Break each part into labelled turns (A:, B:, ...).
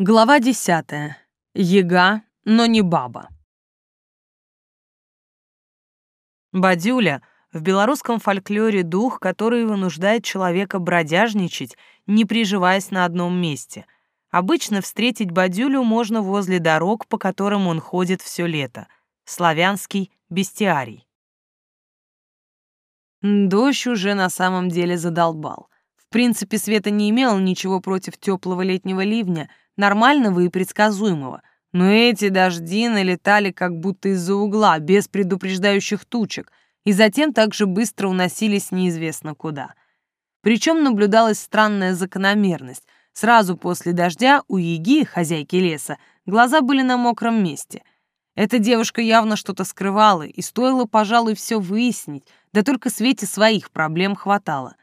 A: Глава десятая. Ега, но не баба. Бадюля — в белорусском фольклоре дух, который вынуждает человека бродяжничать, не приживаясь на одном месте. Обычно встретить Бадюлю можно возле дорог, по которым он ходит все лето. Славянский бестиарий. Дождь уже на самом деле задолбал. В принципе, Света не имела ничего против теплого летнего ливня — нормального и предсказуемого. Но эти дожди налетали как будто из-за угла, без предупреждающих тучек, и затем также быстро уносились неизвестно куда. Причем наблюдалась странная закономерность. Сразу после дождя у Еги, хозяйки леса, глаза были на мокром месте. Эта девушка явно что-то скрывала, и стоило, пожалуй, все выяснить, да только Свете своих проблем хватало.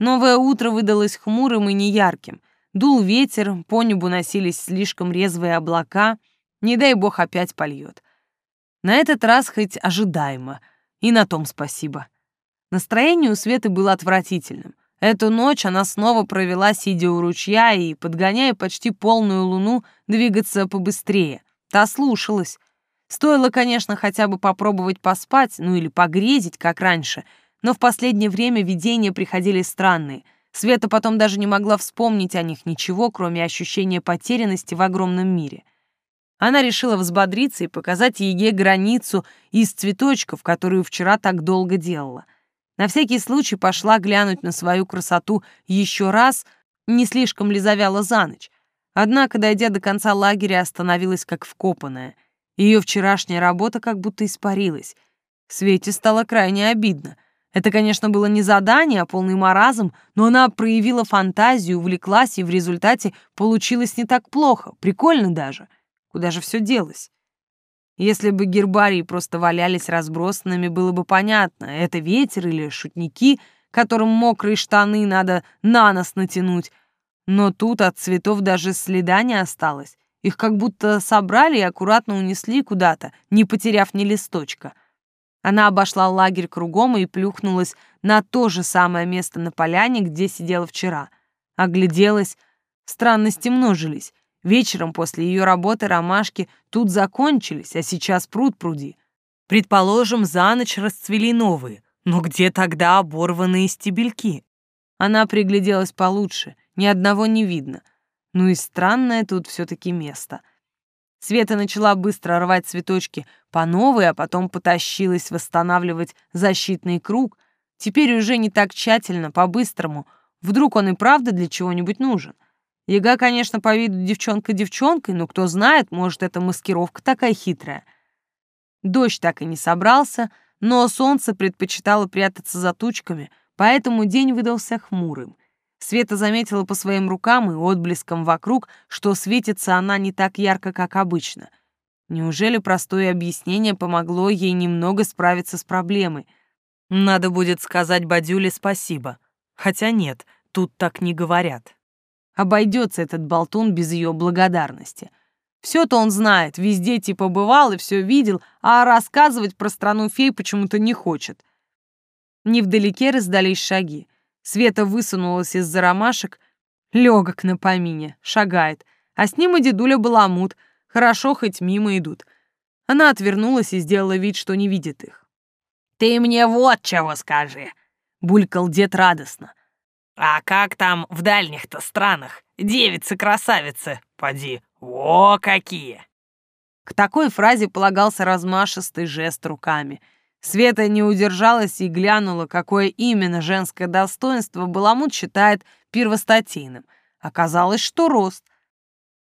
A: Новое утро выдалось хмурым и неярким — Дул ветер, по небу носились слишком резвые облака. Не дай бог опять польет. На этот раз хоть ожидаемо. И на том спасибо. Настроение у Светы было отвратительным. Эту ночь она снова провела, сидя у ручья и, подгоняя почти полную луну, двигаться побыстрее. Та слушалась. Стоило, конечно, хотя бы попробовать поспать, ну или погрезить, как раньше, но в последнее время видения приходили странные — Света потом даже не могла вспомнить о них ничего, кроме ощущения потерянности в огромном мире. Она решила взбодриться и показать Еге границу из цветочков, которую вчера так долго делала. На всякий случай пошла глянуть на свою красоту еще раз, не слишком ли завяла за ночь. Однако, дойдя до конца лагеря, остановилась как вкопанная. Ее вчерашняя работа как будто испарилась. Свете стало крайне обидно. Это, конечно, было не задание, а полный маразм, но она проявила фантазию, увлеклась, и в результате получилось не так плохо, прикольно даже. Куда же все делось? Если бы гербарии просто валялись разбросанными, было бы понятно, это ветер или шутники, которым мокрые штаны надо на нос натянуть. Но тут от цветов даже следа не осталось. Их как будто собрали и аккуратно унесли куда-то, не потеряв ни листочка — она обошла лагерь кругом и плюхнулась на то же самое место на поляне, где сидела вчера. Огляделась. Странности множились. Вечером после ее работы ромашки тут закончились, а сейчас пруд пруди. Предположим, за ночь расцвели новые. Но где тогда оборванные стебельки? Она пригляделась получше. Ни одного не видно. Ну и странное тут все-таки место — Света начала быстро рвать цветочки по новой, а потом потащилась восстанавливать защитный круг. Теперь уже не так тщательно, по-быстрому. Вдруг он и правда для чего-нибудь нужен. Яга, конечно, по виду девчонка девчонкой, но кто знает, может, это маскировка такая хитрая. Дождь так и не собрался, но солнце предпочитало прятаться за тучками, поэтому день выдался хмурым. Света заметила по своим рукам и отблескам вокруг, что светится она не так ярко, как обычно. Неужели простое объяснение помогло ей немного справиться с проблемой? Надо будет сказать Бадюле спасибо. Хотя нет, тут так не говорят. Обойдется этот болтун без ее благодарности. Все-то он знает, везде типа бывал и все видел, а рассказывать про страну фей почему-то не хочет. Невдалеке раздались шаги. Света высунулась из-за ромашек, легок на помине, шагает, а с ним и дедуля Баламут, хорошо хоть мимо идут. Она отвернулась и сделала вид, что не видит их.
B: «Ты мне вот чего скажи!» — булькал дед радостно. «А как там в дальних-то странах? Девицы-красавицы, поди, о, какие!»
A: К такой фразе полагался размашистый жест руками — Света не удержалась и глянула, какое именно женское достоинство Баламут считает первостатейным. Оказалось, что рост.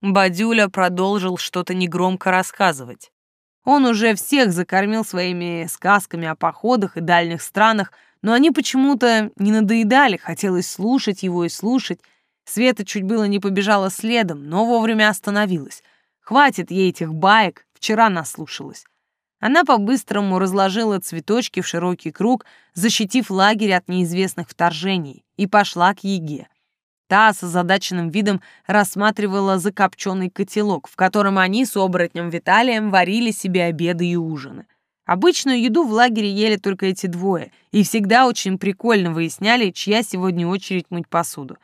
A: Бадюля продолжил что-то негромко рассказывать. Он уже всех закормил своими сказками о походах и дальних странах, но они почему-то не надоедали, хотелось слушать его и слушать. Света чуть было не побежала следом, но вовремя остановилась. Хватит ей этих баек, вчера наслушалась. Она по-быстрому разложила цветочки в широкий круг, защитив лагерь от неизвестных вторжений, и пошла к Еге. Та с озадаченным видом рассматривала закопченный котелок, в котором они с оборотнем Виталием варили себе обеды и ужины. Обычную еду в лагере ели только эти двое, и всегда очень прикольно выясняли, чья сегодня очередь мыть посуду.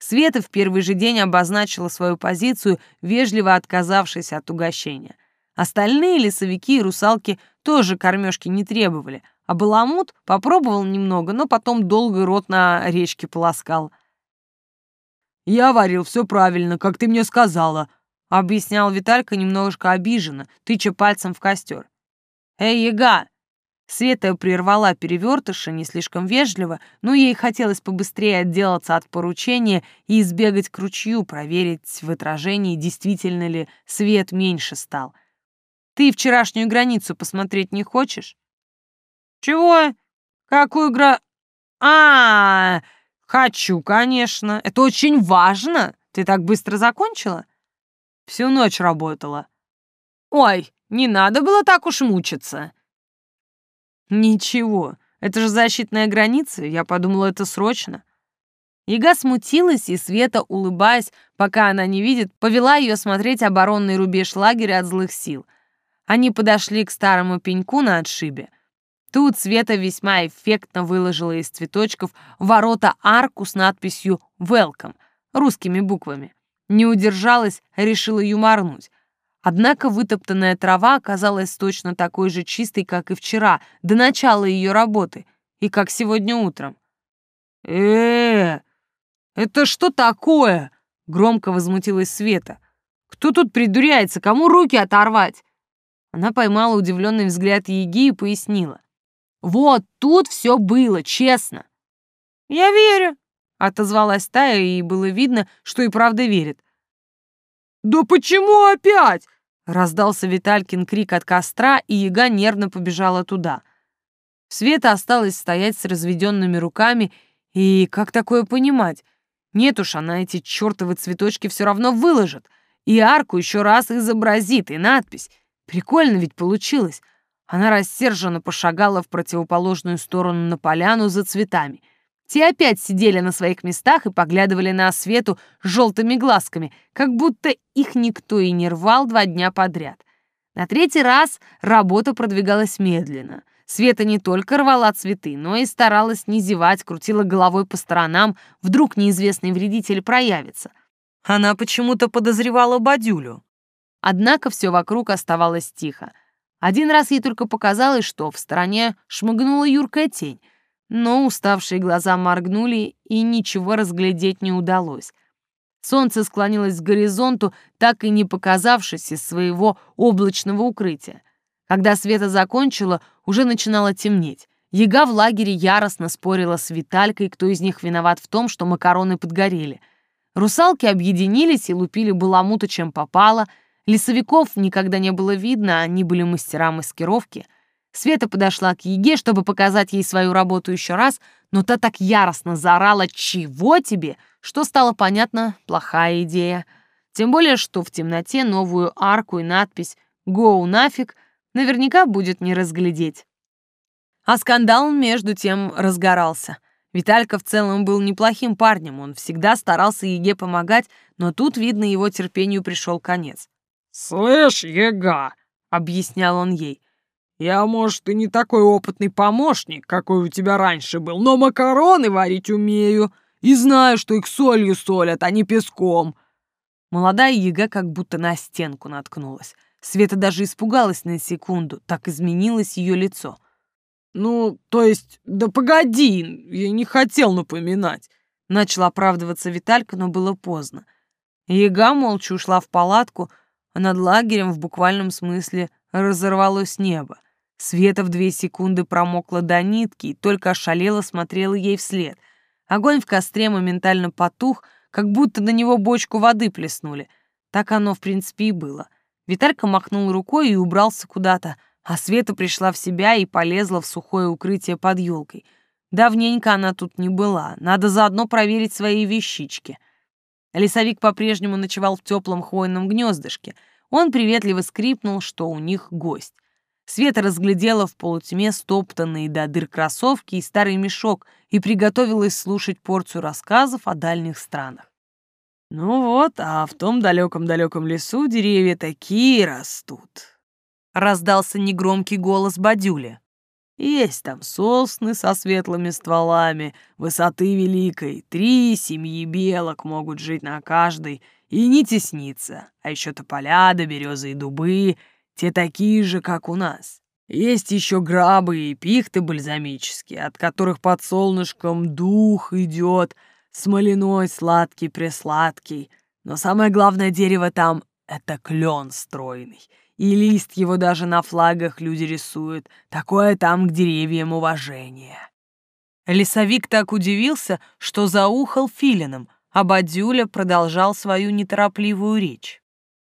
A: Света в первый же день обозначила свою позицию, вежливо отказавшись от угощения. Остальные лесовики и русалки тоже кормежки не требовали, а Баламут попробовал немного, но потом долго рот на речке полоскал. «Я варил все правильно, как ты мне сказала», — объяснял Виталька немножко обиженно, тыча пальцем в костер. «Эй, яга!» Света прервала перевертыша не слишком вежливо, но ей хотелось побыстрее отделаться от поручения и избегать к ручью, проверить в отражении, действительно ли свет меньше стал. «Ты вчерашнюю границу посмотреть не хочешь?» «Чего? Какую гра...» а, -а, -а «Хочу, конечно. Это очень важно. Ты так быстро закончила?» «Всю ночь работала». «Ой, не надо было так уж мучиться». «Ничего, это же защитная граница, я подумала, это срочно». Яга смутилась, и Света, улыбаясь, пока она не видит, повела ее смотреть оборонный рубеж лагеря от злых сил. Они подошли к старому пеньку на отшибе — Тут Света весьма эффектно выложила из цветочков ворота арку с надписью «Welcome» русскими буквами. Не удержалась, решила юморнуть. Однако вытоптанная трава оказалась точно такой же чистой, как и вчера, до начала ее работы, и как сегодня утром. э э это что такое?» — громко возмутилась Света. «Кто тут придуряется? Кому руки оторвать?» Она поймала удивленный взгляд Еги и пояснила. Вот тут все было, честно. Я верю, отозвалась Тая, и было видно, что и правда верит. Да почему опять? Раздался Виталькин крик от костра, и яга нервно побежала туда. Света осталась стоять с разведенными руками, и как такое понимать? Нет уж, она эти чертовы цветочки все равно выложит, и арку еще раз изобразит, и надпись. Прикольно ведь получилось. Она рассерженно пошагала в противоположную сторону на поляну за цветами. Те опять сидели на своих местах и поглядывали на Свету желтыми глазками, как будто их никто и не рвал два дня подряд. На третий раз работа продвигалась медленно. Света не только рвала цветы, но и старалась не зевать, крутила головой по сторонам, вдруг неизвестный вредитель проявится. Она почему-то подозревала Бадюлю. Однако все вокруг оставалось тихо. Один раз ей только показалось, что в стороне шмыгнула юркая тень, но уставшие глаза моргнули, и ничего разглядеть не удалось. Солнце склонилось к горизонту, так и не показавшись из своего облачного укрытия. Когда Света закончила, уже начинало темнеть. Яга в лагере яростно спорила с Виталькой, кто из них виноват в том, что макароны подгорели. Русалки объединились и лупили баламута чем попало — Лесовиков никогда не было видно, они были мастера маскировки. Света подошла к Еге, чтобы показать ей свою работу еще раз, но та так яростно заорала «Чего тебе?», что стало понятно, плохая идея. Тем более, что в темноте новую арку и надпись «Гоу нафиг» наверняка будет не разглядеть. А скандал между тем разгорался. Виталька в целом был неплохим парнем, он всегда старался Еге помогать, но тут, видно, его терпению пришел конец.
C: «Слышь, Ега», — объяснял он ей, — «я, может, и не такой опытный помощник, какой у тебя раньше был, но макароны варить умею и знаю, что их солью солят, а не песком».
A: Молодая яга как будто на стенку наткнулась. Света даже испугалась на секунду, так изменилось ее лицо.
C: «Ну, то есть, да погоди, я не хотел напоминать».
A: Начал оправдываться Виталька, но было поздно. Яга молча ушла в палатку, а над лагерем в буквальном смысле разорвалось небо. Света в две секунды промокла до нитки и только ошалела смотрела ей вслед. Огонь в костре моментально потух, как будто на него бочку воды плеснули. Так оно, в принципе, и было. Виталька махнул рукой и убрался куда-то, а Света пришла в себя и полезла в сухое укрытие под елкой. Давненько она тут не была, надо заодно проверить свои вещички — Лесовик по-прежнему ночевал в теплом хвойном гнездышке. Он приветливо скрипнул, что у них гость. Света разглядела в полутьме стоптанные до дыр кроссовки и старый мешок и приготовилась слушать порцию рассказов о дальних странах.
C: «Ну вот, а в том далеком-далеком лесу деревья такие растут», —
A: раздался негромкий голос Бадюля.
C: Есть там сосны со светлыми стволами, высоты великой, три семьи белок могут жить на каждой и не тесниться, а еще тополя да березы и дубы, те такие же, как у нас. Есть еще грабы и пихты бальзамические, от которых под солнышком дух идет, смоляной сладкий-пресладкий. Но самое главное дерево там — это клен стройный. И лист его даже на флагах люди рисуют. Такое там к деревьям уважение.
A: Лесовик так удивился, что заухал филином, а Бадюля продолжал свою неторопливую речь.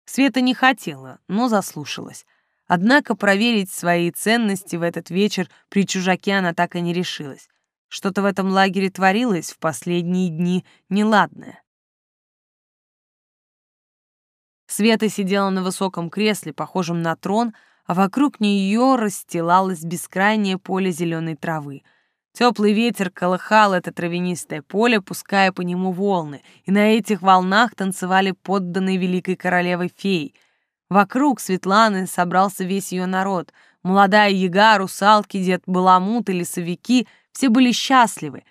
A: Света не хотела, но заслушалась. Однако проверить свои ценности в этот вечер при чужаке она так и не решилась. Что-то в этом лагере творилось в последние дни неладное. Света сидела на высоком кресле, похожем на трон, а вокруг нее расстилалось бескрайнее поле зеленой травы. Теплый ветер колыхал это травянистое поле, пуская по нему волны, и на этих волнах танцевали подданные великой королевой феи — Вокруг Светланы собрался весь ее народ. Молодая яга, русалки, дед Баламут и лесовики — все были счастливы.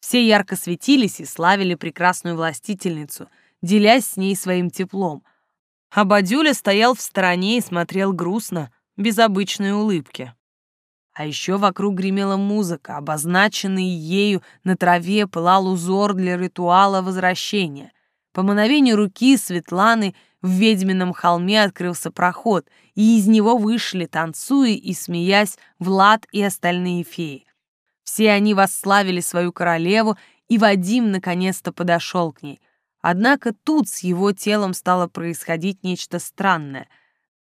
A: Все ярко светились и славили прекрасную властительницу, делясь с ней своим теплом. А Бадюля стоял в стороне и смотрел грустно, без обычной улыбки. А еще вокруг гремела музыка, обозначенный ею на траве пылал узор для ритуала возвращения. По мановению руки Светланы — в ведьмином холме открылся проход, и из него вышли, танцуя и смеясь, Влад и остальные феи. Все они восславили свою королеву, и Вадим наконец-то подошел к ней. Однако тут с его телом стало происходить нечто странное.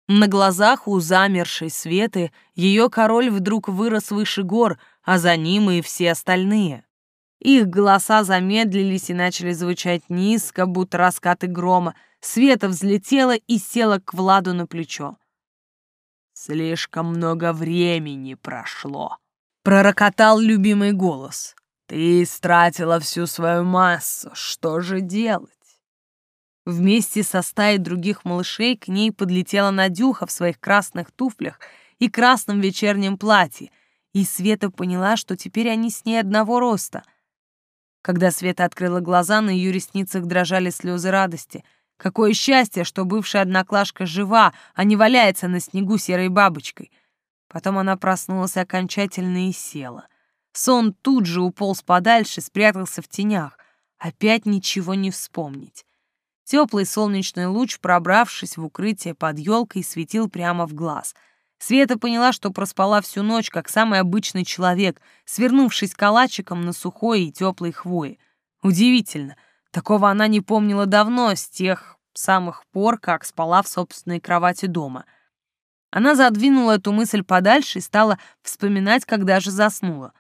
A: На глазах у замершей Светы ее король вдруг вырос выше гор, а за ним и все остальные. Их голоса замедлились и начали звучать низко, будто раскаты грома, Света взлетела и села к Владу на плечо. «Слишком много времени прошло», — пророкотал любимый голос. «Ты истратила всю свою массу. Что же делать?» Вместе со стаей других малышей к ней подлетела Надюха в своих красных туфлях и красном вечернем платье, и Света поняла, что теперь они с ней одного роста. Когда Света открыла глаза, на ее ресницах дрожали слезы радости — Какое счастье, что бывшая одноклашка жива, а не валяется на снегу серой бабочкой. Потом она проснулась окончательно и села. Сон тут же уполз подальше, спрятался в тенях. Опять ничего не вспомнить. Теплый солнечный луч, пробравшись в укрытие под елкой, светил прямо в глаз. Света поняла, что проспала всю ночь, как самый обычный человек, свернувшись калачиком на сухой и теплой хвое. Удивительно, Такого она не помнила давно, с тех самых пор, как спала в собственной кровати дома. Она задвинула эту мысль подальше и стала вспоминать, когда же заснула.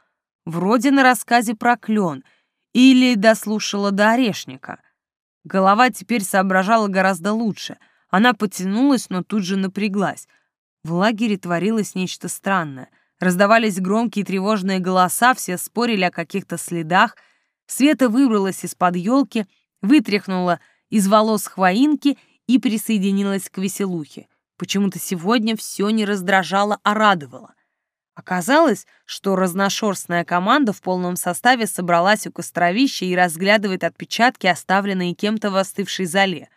A: Вроде на рассказе про клен или дослушала до орешника. Голова теперь соображала гораздо лучше. Она потянулась, но тут же напряглась. В лагере творилось нечто странное. Раздавались громкие тревожные голоса, все спорили о каких-то следах — Света выбралась из-под елки, вытряхнула из волос хвоинки и присоединилась к веселухе. Почему-то сегодня все не раздражало, а радовало. Оказалось, что разношерстная команда в полном составе собралась у костровища и разглядывает отпечатки, оставленные кем-то в остывшей зале.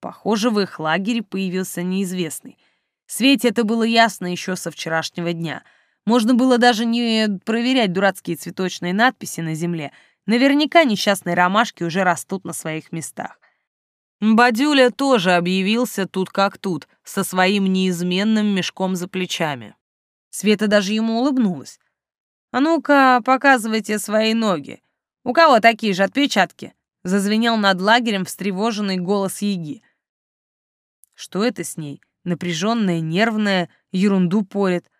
A: Похоже, в их лагере появился неизвестный. Свете это было ясно еще со вчерашнего дня. Можно было даже не проверять дурацкие цветочные надписи на земле — Наверняка несчастные ромашки уже растут на своих местах. Бадюля тоже объявился тут как тут, со своим неизменным мешком за плечами. Света даже ему улыбнулась. «А ну-ка, показывайте свои ноги. У кого такие же отпечатки?» Зазвенел над лагерем встревоженный голос Яги. Что это с ней? Напряженная, нервная, ерунду порит.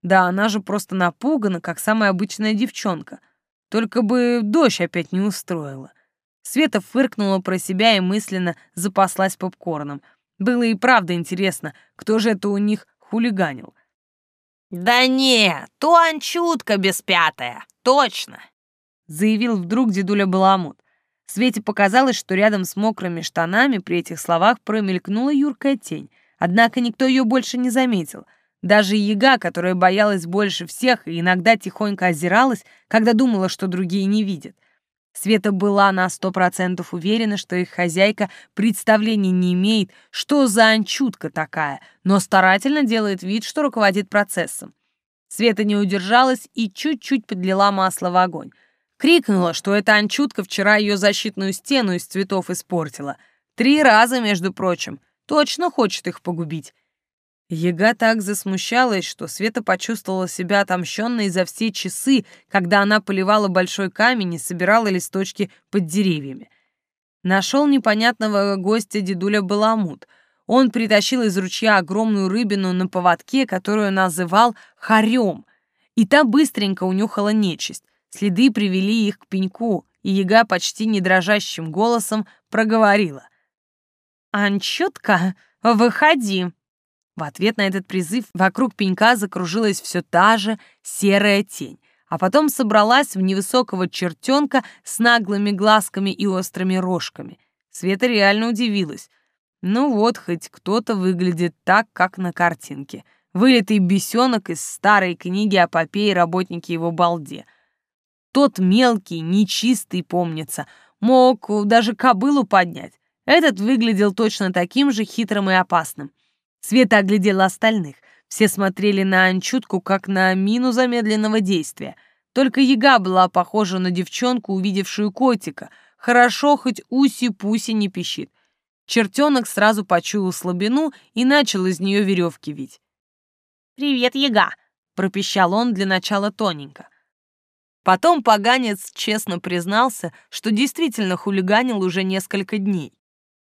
A: Да она же просто напугана, как самая обычная девчонка. Только бы дождь опять не устроила. Света фыркнула про себя и мысленно запаслась попкорном. Было и правда интересно, кто же это у них хулиганил.
B: «Да не, то анчутка беспятая, точно!»
A: заявил вдруг дедуля Баламут. Свете показалось, что рядом с мокрыми штанами при этих словах промелькнула юркая тень, однако никто ее больше не заметил. Даже яга, которая боялась больше всех и иногда тихонько озиралась, когда думала, что другие не видят. Света была на сто процентов уверена, что их хозяйка представления не имеет, что за анчутка такая, но старательно делает вид, что руководит процессом. Света не удержалась и чуть-чуть подлила масло в огонь. Крикнула, что эта анчутка вчера ее защитную стену из цветов испортила. Три раза, между прочим. Точно хочет их погубить. Ега так засмущалась, что Света почувствовала себя отомщенной за все часы, когда она поливала большой камень и собирала листочки под деревьями. Нашел непонятного гостя дедуля Баламут. Он притащил из ручья огромную рыбину на поводке, которую называл хорем, и та быстренько унюхала нечисть. Следы привели их к пеньку, и яга почти не дрожащим голосом проговорила. «Анчутка, выходи!» В ответ на этот призыв вокруг пенька закружилась все та же серая тень, а потом собралась в невысокого чертенка с наглыми глазками и острыми рожками. Света реально удивилась. Ну вот, хоть кто-то выглядит так, как на картинке. Вылитый бесенок из старой книги о попе и работнике его балде. Тот мелкий, нечистый, помнится, мог даже кобылу поднять. Этот выглядел точно таким же хитрым и опасным. Света оглядела остальных. Все смотрели на Анчутку, как на мину замедленного действия. Только Яга была похожа на девчонку, увидевшую котика. Хорошо, хоть уси-пуси не пищит. Чертенок сразу почуял слабину и начал из нее веревки вить.
B: «Привет, Яга!» — пропищал он для начала тоненько. Потом поганец честно признался, что действительно хулиганил уже несколько дней.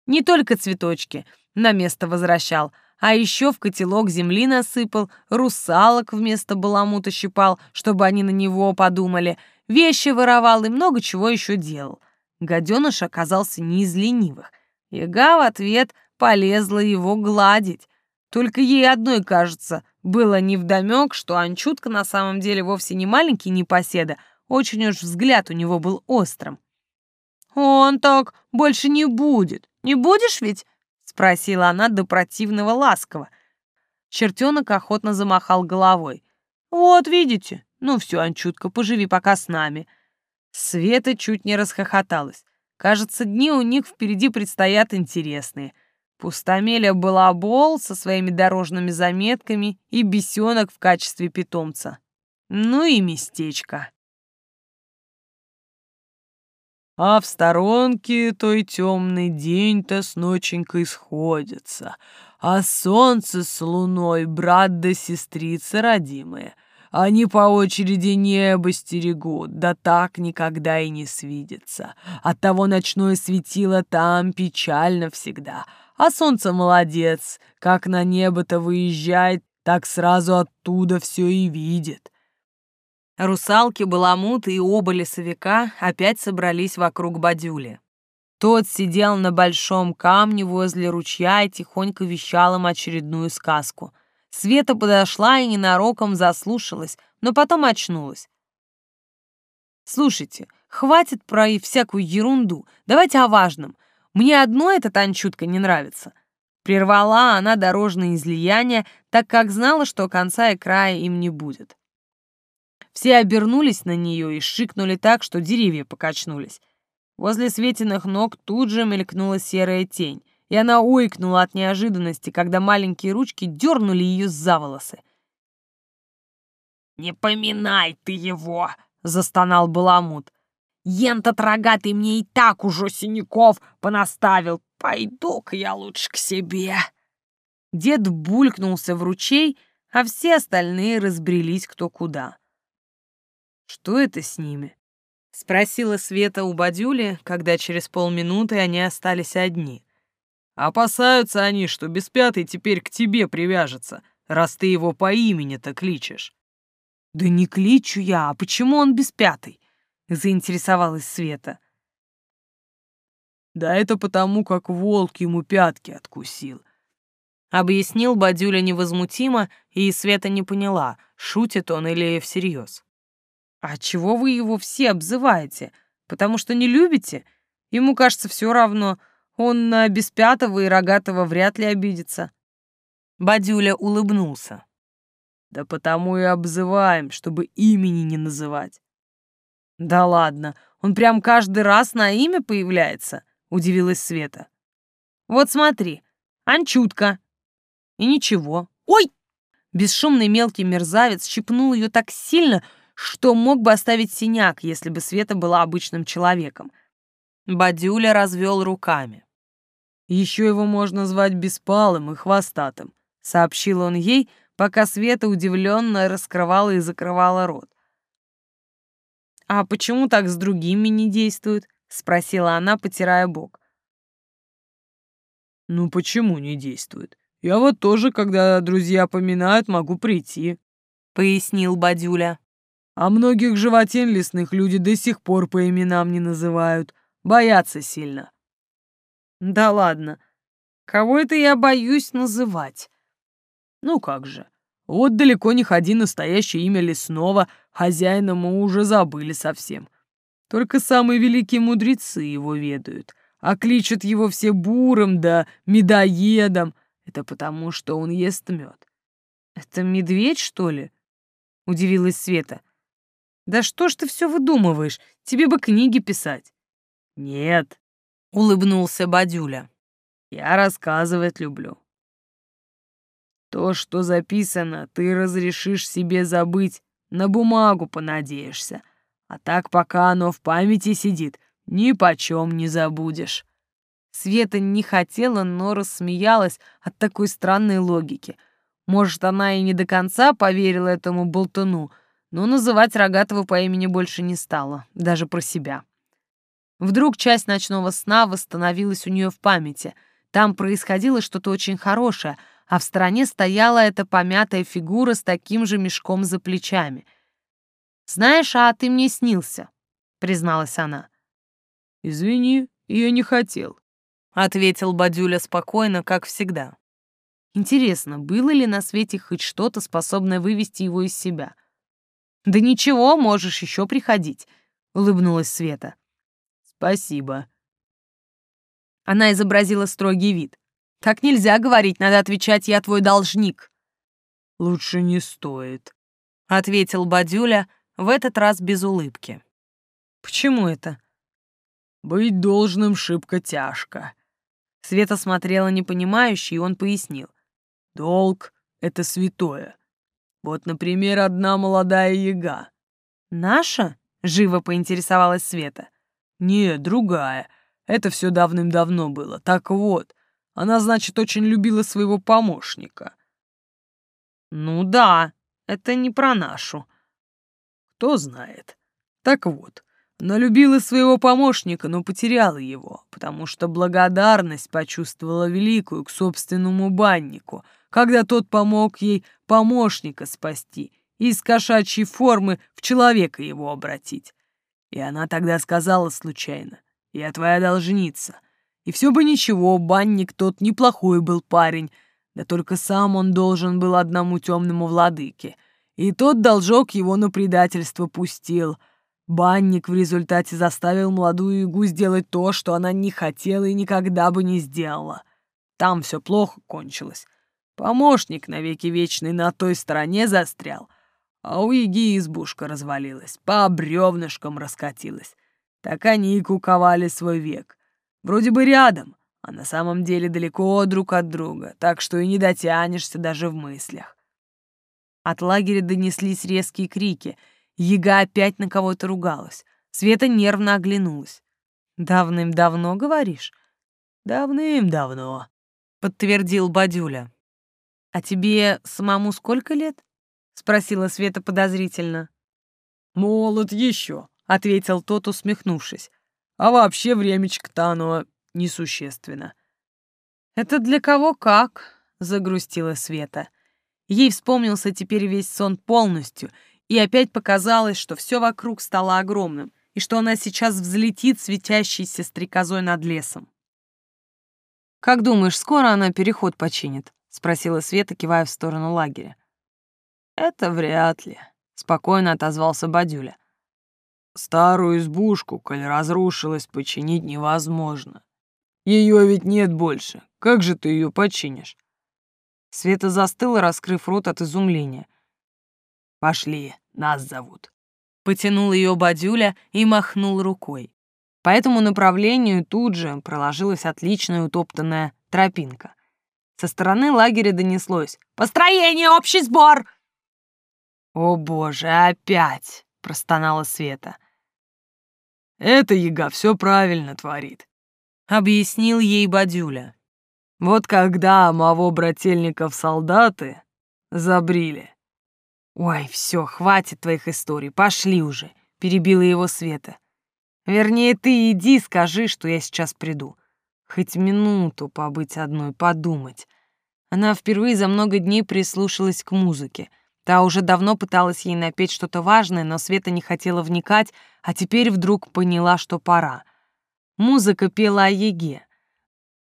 B: Не только цветочки на место возвращал — а еще в котелок земли насыпал, русалок вместо баламута щипал, чтобы они на него подумали, вещи воровал и много чего еще делал. Гаденыш оказался не из ленивых. Яга в ответ полезла его гладить. Только ей одной, кажется, было невдомек, что Анчутка на самом деле вовсе не маленький непоседа, очень уж взгляд у него был острым. «Он так больше не будет. Не будешь ведь?» Спросила она до противного ласково. Чертенок охотно замахал головой. «Вот, видите? Ну все, Анчутка, поживи пока с нами». Света чуть не расхохоталась. Кажется, дни у них впереди предстоят интересные. Пустомеля балабол со своими дорожными заметками и бесенок в качестве питомца. Ну и местечко.
C: А в сторонке той темный день-то с ноченькой сходятся, а солнце с луной брат да сестрица родимые. Они по очереди небо стерегут, да так никогда и не свидятся. Оттого ночное светило там печально всегда, а солнце молодец, как на небо-то выезжает, так сразу оттуда все и видит.
A: Русалки, баламуты и оба лесовика опять собрались вокруг Бадюли. Тот сидел на большом камне возле ручья и тихонько вещал им очередную сказку. Света подошла и ненароком заслушалась, но потом очнулась. «Слушайте, хватит про всякую ерунду, давайте о важном. Мне одно эта танчутка не нравится». Прервала она дорожное излияние, так как знала, что конца и края им не будет. Все обернулись на нее и шикнули так, что деревья покачнулись. Возле Светиных ног тут же мелькнула серая тень, и она ойкнула от неожиданности, когда маленькие ручки дернули ее за волосы.
B: «Не поминай ты его!»
A: — застонал Баламут.
B: «Ентот рогатый мне и так уже синяков понаставил. Пойду-ка я лучше к себе».
A: Дед булькнулся в ручей, а все остальные разбрелись кто куда. Что это с ними? Спросила Света у Бадюли, когда через полминуты они остались одни.
C: Опасаются они, что Беспятый теперь к тебе привяжется, раз ты его по имени-то кличешь.
A: Да не кличу я, а почему он Беспятый? Заинтересовалась Света.
C: Да это потому, как волк ему пятки откусил.
A: Объяснил Бадюля невозмутимо, и Света не поняла, шутит он или всерьез. А чего вы его все обзываете? Потому что не любите? Ему кажется все равно. Он на беспятого и рогатого вряд ли обидится. Бадюля улыбнулся.
C: Да потому и обзываем, чтобы имени не называть.
A: Да ладно, он прям каждый раз на имя появляется, удивилась Света. Вот смотри, Анчутка. И ничего. Ой! Бесшумный мелкий мерзавец щипнул ее так сильно, что мог бы оставить синяк, если бы Света была обычным человеком. Бадюля развел руками.
C: Еще его можно звать Беспалым и Хвостатым, сообщил он ей, пока Света удивленно раскрывала и закрывала рот.
A: «А почему так с другими не действует?» — спросила она, потирая бок.
C: «Ну почему не действует? Я вот тоже, когда друзья поминают, могу прийти», — пояснил Бадюля. «А многих животин лесных люди до сих пор по именам не называют, боятся сильно».
A: «Да ладно, кого это я боюсь называть?»
C: «Ну как же, вот далеко не ходи настоящее имя лесного, хозяина мы уже забыли совсем. Только самые великие мудрецы его ведают, а кличут его все буром да медоедом. Это потому, что он ест мед.
A: «Это медведь, что ли?» — удивилась Света. «Да что ж ты все выдумываешь? Тебе бы книги писать».
C: «Нет», —
A: улыбнулся Бадюля.
C: «Я рассказывать люблю. То, что записано, ты разрешишь себе забыть, на бумагу понадеешься. А так, пока оно в памяти сидит, ни почем не забудешь».
A: Света не хотела, но рассмеялась от такой странной логики. Может, она и не до конца поверила этому болтуну, но называть Рогатого по имени больше не стала, даже про себя. Вдруг часть ночного сна восстановилась у нее в памяти. Там происходило что-то очень хорошее — а в стороне стояла эта помятая фигура с таким же мешком за плечами. «Знаешь, а ты мне снился», — призналась она.
C: «Извини, я не хотел», —
A: ответил Бадюля спокойно, как всегда. Интересно, было ли на свете хоть что-то, способное вывести его из себя? «Да ничего, можешь еще приходить», — улыбнулась Света.
C: «Спасибо».
A: Она изобразила строгий вид. Так нельзя говорить, надо отвечать «я твой должник».
C: «Лучше не стоит», —
A: ответил Бадюля, в этот раз без улыбки. «Почему это?»
C: «Быть должным шибко тяжко».
A: Света смотрела непонимающе, и он пояснил.
C: «Долг — это святое. Вот, например, одна молодая яга».
A: «Наша?» — живо поинтересовалась Света.
C: «Не, другая. Это все давным-давно было. Так вот, она, значит, очень любила своего помощника.
A: Ну да, это не про нашу.
C: Кто знает. Так вот, она любила своего помощника, но потеряла его, потому что благодарность почувствовала великую к собственному баннику, когда тот помог ей помощника спасти из кошачьей формы в человека его обратить. И она тогда сказала случайно, «Я твоя должница, и все бы ничего, банник тот неплохой был парень, да только сам он должен был одному темному владыке. И тот должок его на предательство пустил. Банник в результате заставил молодую игу сделать то, что она не хотела и никогда бы не сделала. Там все плохо кончилось. Помощник навеки вечный на той стороне застрял, а у Иги избушка развалилась, по бревнышкам раскатилась. Так они и куковали свой век. Вроде бы рядом, а на самом деле далеко друг от друга, так что и не дотянешься даже в мыслях.
A: От лагеря донеслись резкие крики. Яга опять на кого-то ругалась. Света нервно оглянулась. «Давным-давно, говоришь?»
C: «Давным-давно», —
A: подтвердил Бадюля. «А тебе самому сколько лет?» — спросила Света подозрительно.
C: «Молод еще», — ответил тот, усмехнувшись. А вообще времечко-то оно несущественно.
A: «Это для кого как?» — загрустила Света. Ей вспомнился теперь весь сон полностью, и опять показалось, что все вокруг стало огромным, и что она сейчас взлетит светящейся стрекозой над лесом. «Как думаешь, скоро она переход починит?» — спросила Света, кивая в сторону лагеря.
C: «Это вряд ли», — спокойно отозвался Бадюля. Старую избушку, коль разрушилась, починить невозможно. Ее ведь нет больше. Как же ты ее починишь?
A: Света застыла, раскрыв рот от изумления.
C: Пошли, нас зовут».
B: Потянул ее Бадюля и махнул рукой.
A: По этому направлению тут же проложилась отличная утоптанная тропинка. Со стороны лагеря донеслось «Построение, общий сбор!» «О боже, опять!» — простонала Света.
C: «Это яга все правильно творит», —
B: объяснил ей Бадюля.
C: «Вот когда моего брательников солдаты забрили».
A: «Ой, все, хватит твоих историй, пошли уже», — перебила его Света. Вернее, ты иди, скажи, что я сейчас приду. Хоть минуту побыть одной, подумать. Она впервые за много дней прислушалась к музыке. Та уже давно пыталась ей напеть что-то важное, но Света не хотела вникать, а теперь вдруг поняла, что пора. Музыка пела о Еге.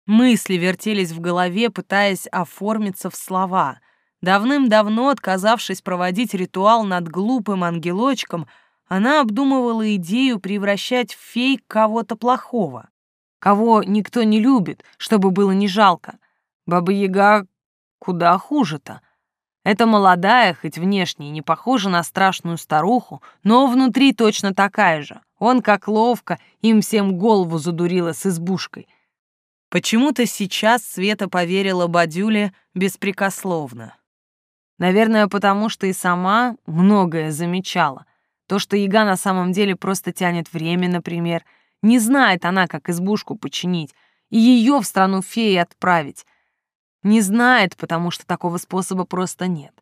B: Мысли вертелись в голове, пытаясь оформиться в слова. Давным-давно, отказавшись проводить ритуал над глупым ангелочком, она обдумывала идею превращать в фей кого-то плохого,
A: кого никто не любит, чтобы было не жалко. Баба-яга куда хуже-то. Эта молодая, хоть внешне не похожа на страшную старуху, но внутри точно такая же. Он как ловко им всем голову задурила с избушкой.
B: Почему-то сейчас Света поверила Бадюле беспрекословно.
A: Наверное, потому что и сама многое замечала. То, что яга на самом деле просто тянет время, например. Не знает она, как избушку починить, и ее в страну феи отправить. Не знает, потому что такого способа просто нет.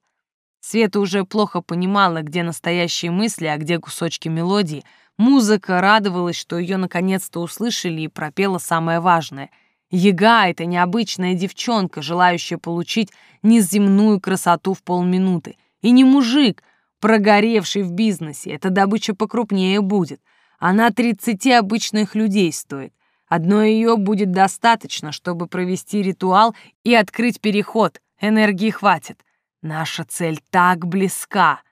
A: Света уже плохо понимала, где настоящие мысли, а где кусочки мелодии. Музыка радовалась, что ее наконец-то услышали и пропела самое важное. Яга — это необычная девчонка, желающая получить неземную красоту в полминуты. И не мужик, прогоревший в бизнесе, эта добыча покрупнее будет. Она 30 обычных людей стоит. Одной ее будет достаточно, чтобы провести ритуал и открыть переход. Энергии хватит. Наша цель так близка.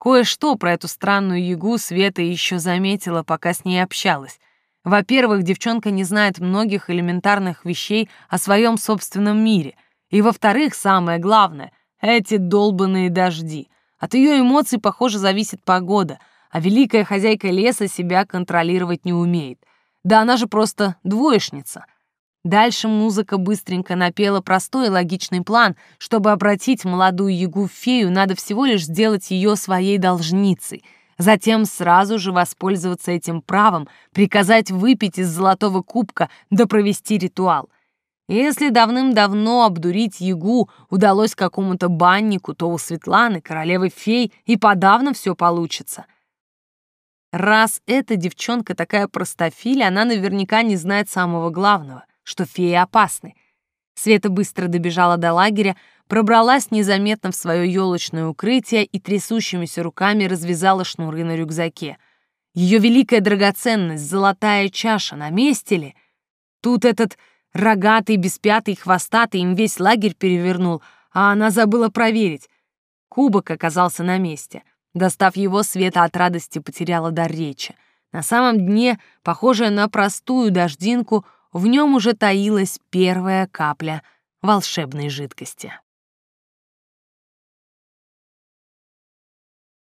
A: Кое-что про эту странную ягу Света еще заметила, пока с ней общалась. Во-первых, девчонка не знает многих элементарных вещей о своем собственном мире. И во-вторых, самое главное — эти долбанные дожди. От ее эмоций, похоже, зависит погода, а великая хозяйка леса себя контролировать не умеет. Да она же просто двоечница. Дальше музыка быстренько напела простой и логичный план. Чтобы обратить молодую ягу в фею, надо всего лишь сделать ее своей должницей. Затем сразу же воспользоваться этим правом, приказать выпить из золотого кубка да провести ритуал. Если давным-давно обдурить Ягу удалось какому-то баннику, то у Светланы, королевы фей, и подавно все получится. Раз эта девчонка такая простофиля, она наверняка не знает самого главного, что феи опасны. Света быстро добежала до лагеря, пробралась незаметно в свое елочное укрытие и трясущимися руками развязала шнуры на рюкзаке. Ее великая драгоценность, золотая чаша, на месте ли? Тут этот Рогатый, беспятый, хвостатый им весь лагерь перевернул, а она забыла проверить. Кубок оказался на месте. Достав его, Света от радости потеряла дар речи. На самом дне, похожая на простую дождинку, в нем уже таилась первая капля волшебной жидкости.